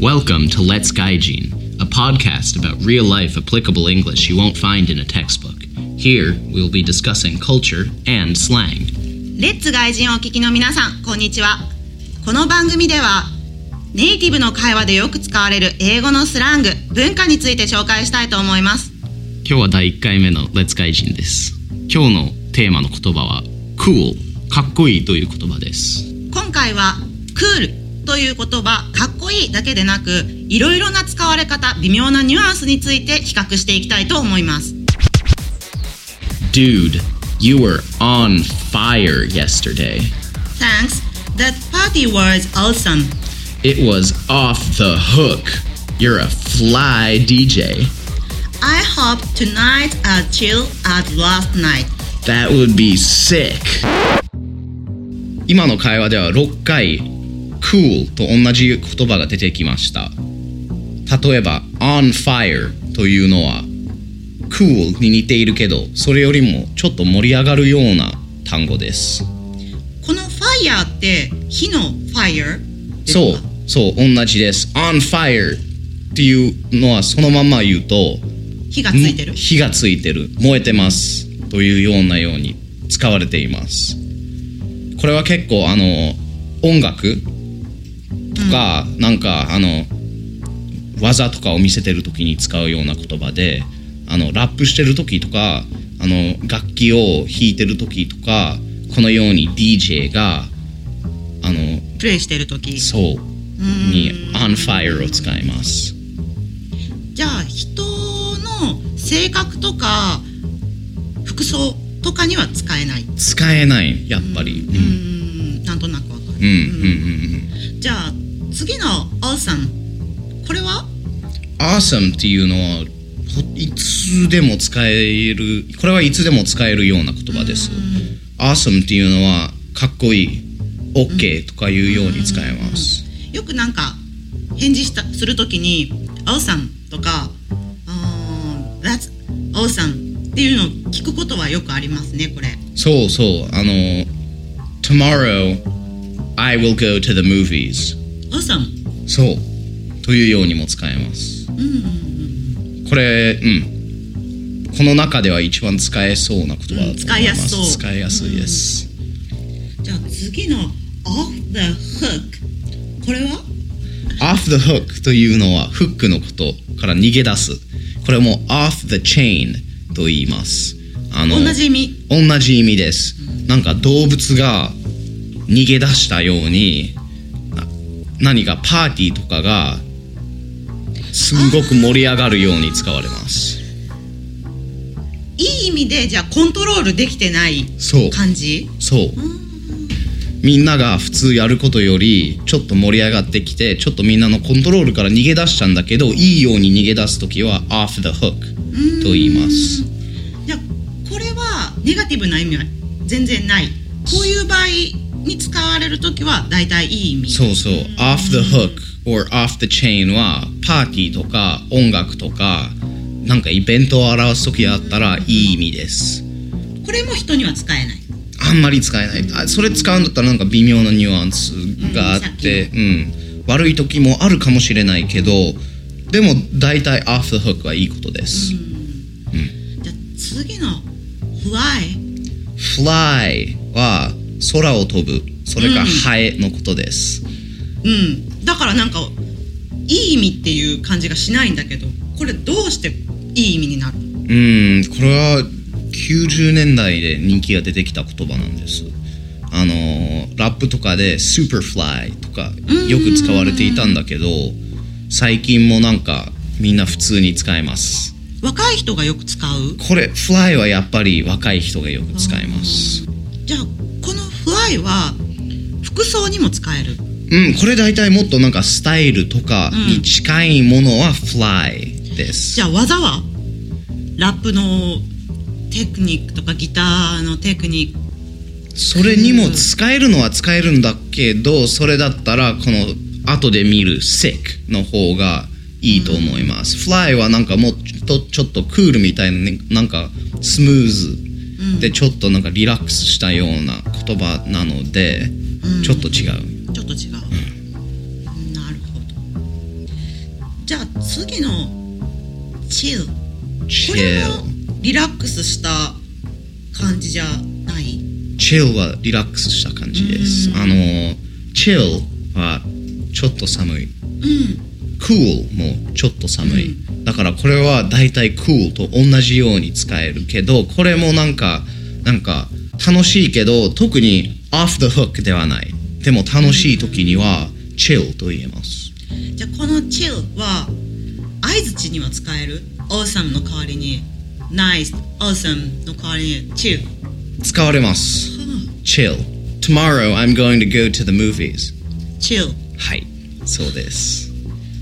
Welcome to Let's Gaijin, a podcast about real life applicable English you won't find in a textbook. Here, we'll be discussing culture and slang. レッツ外人をお聞きの皆さん、こんにちは。この番組では、ネイティブの会話でよく使われる英語のスラング、文化について紹介したいと思います。今日は第1回目の Let's Gaijin です。今日のテーマの言葉は cool、かっこいいという言葉です。今回は、クールという言葉、かっこいいだけでなく、いろいろな使われ方、微妙なニュアンスについて比較していきたいと思います。Dude, you were on fire yesterday. Thanks. That party was awesome. It was off the hook. You're a fly DJ. I hope tonight as chill as last night. That would be sick. 今の会話では6回 cool と同じ言葉が出てきました。例えば on fire というのは cool に似ているけど、それよりもちょっと盛り上がるような単語です。この fire って火の fire そう、そう、同じです。on fire っていうのはそのまま言うと、火がついてる？火がついてる燃えてますというようなように使われていますこれは結構あの音楽とか、なんかあの技とかを見せてる時に使うような言葉であのラップしてる時とかあの楽器を弾いてる時とかこのように DJ があのプレイしてる時。そう。に on fire を使います。じゃあ人の性格とか服装とかには使えない。使えないやっぱり。うーん。なんとなくわかる、うんうんうん。うん。じゃあ次の awesome これは？awesome っていうのはほいつでも使えるこれはいつでも使えるような言葉です。awesome っていうのはかっこいい OK とかいうように使えます。よくなんか返事したするときに awesome とか that's awesome っていうのを聞くことはよくありますねこれ。そうそう。あの tomorrow I will go to the movies awesome そう。というようにも使えます。うんうんうんこれうん。この中では一番使えそうな言葉だと思います。うん使いやすそう。使いやすいです。じゃあ次の off the hook これは？off the hook というのはフックのことから逃げ出す。これも off the chain と言います。あの同じ意味。同じ意味です。なんか動物が逃げ出したようにな何かパーティーとかがすんごく盛り上がるように使われます。いい意味でじゃあコントロールできてないそう。感じ？そう。みんなが普通やることよりちょっと盛り上がってきてちょっとみんなのコントロールから逃げ出したんだけどいいように逃げ出す時は off the hook と言います。じゃあこれはネガティブな意味は全然ない。こういう場合に使われる時は大体いい意味そうそう。Off the hook or off the chain はパーティーとか音楽とかなんかイベントを表す時だったらいい意味です。これも人には使えない。あんまり使えない。あそれ使うんだったらなんか微妙なニュアンスがあって、うん。悪い時もあるかもしれないけどでも大体 off the hook はいいことです、じゃあ次の fly fly は空を飛ぶ。それからハエのことです、うん。だからなんかいい意味っていう感じがしないんだけどこれどうしていい意味になるの？うん。これは90年代で人気が出てきた言葉なんです。あのラップとかで Superfly とかよく使われていたんだけど最近もなんかみんな普通に使えます。若い人がよく使う？これ Fly はやっぱり若い人がよく使います。じゃあは服装にも使える。うんこれ大体もっとなんかスタイルとかに近いものは Fly です、じゃあ技はラップのテクニックとかギターのテクニック。それにも使えるのは使えるんだけどそれだったらこの後で見る sick の方がいいと思います、fly はなんかもっとちょっとクールみたいなねなんかスムーズでちょっとなんかリラックスしたような言葉なので、ちょっと違う。ちょっと違う、なるほど。じゃあ次のチルこれもリラックスした感じじゃない？chill はリラックスした感じです。うん。あの chill はちょっと寒い。うん cool もちょっと寒い、だからこれはだいたい cool と同じように使えるけどこれもなんかなんか楽しいけど特に off the hook ではない。でも楽しい時には chill と言えます。じゃあこのチルは相づちには使える？awesome の代わりに nice awesome の代わりにチル使われます。chill tomorrow I'm going to go to the movies チルはい。そうです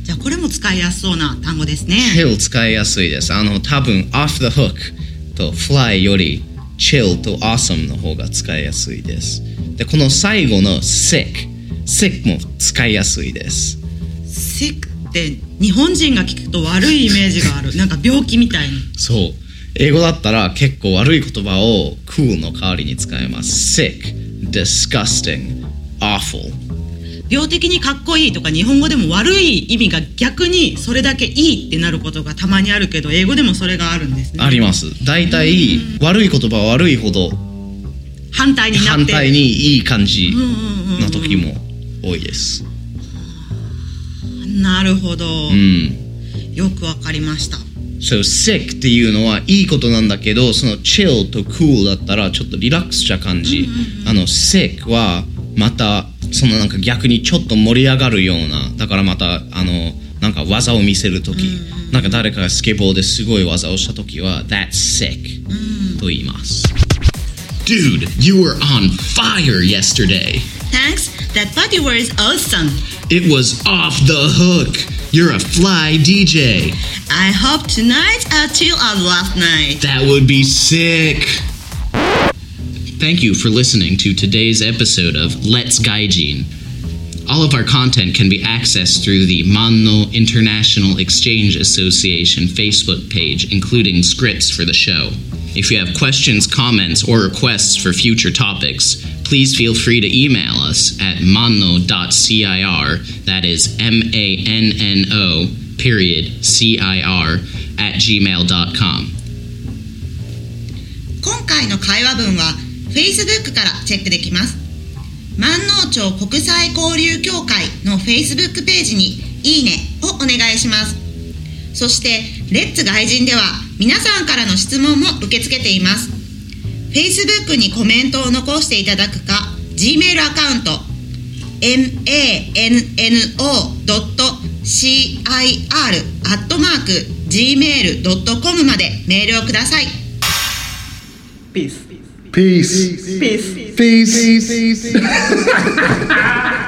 じゃあこれも使いやすそうな単語ですね。chill 使いやすいです。あの多分 off the hook と fly より chill と awesome の方が使いやすいです。でこの最後の sick sick も使いやすいです。sick って日本人が聞くと悪いイメージがある。なんか病気みたいに。そう。英語だったら結構悪い言葉を cool の代わりに使えます。sick disgusting awful 病的にかっこいいとか日本語でも悪い意味が逆にそれだけいいって。なることがたまにあるけど英語でもそれがあるんですねあります大体悪い言葉は悪いほど反対になって。反対にいい感じうんうんうんうんな時も多いですなるほど、うんよくわかりました So sick って。いうのはいいことなんだけどその chill と cool だったらちょっとリラックスした感じ、あの sick はまたそのなんか逆にちょっと盛り上がるようなだからまたあのなんか技を見せるとき、なんか誰かがスケボーですごい技をしたときは That's sick と言います、Dude, you were on fire yesterday Thanks that party was awesome It was off the hook You're a fly DJ I hope tonight are chill as last night That would be sick. Thank you for listening to today's episode of Let's Gaijin. All of our content can be accessed through the Manno International Exchange Association Facebook page, including scripts for the show. If you have questions, comments, or requests for future topics, please feel free to email us at manno.cir, that is M A N N O, period, C I R, at gmail.com. 今回の会話文は Facebook からチェックできます。万能町国際交流協会の Facebook ページにいいねをお願いします。そしてレッツ外人では皆さんからの質問も受け付けています。Facebook にコメントを残していただくか Gmail アカウント manno.cir.gmail.com までメールをください。Peace. Peace. Peace. Peace. Peace.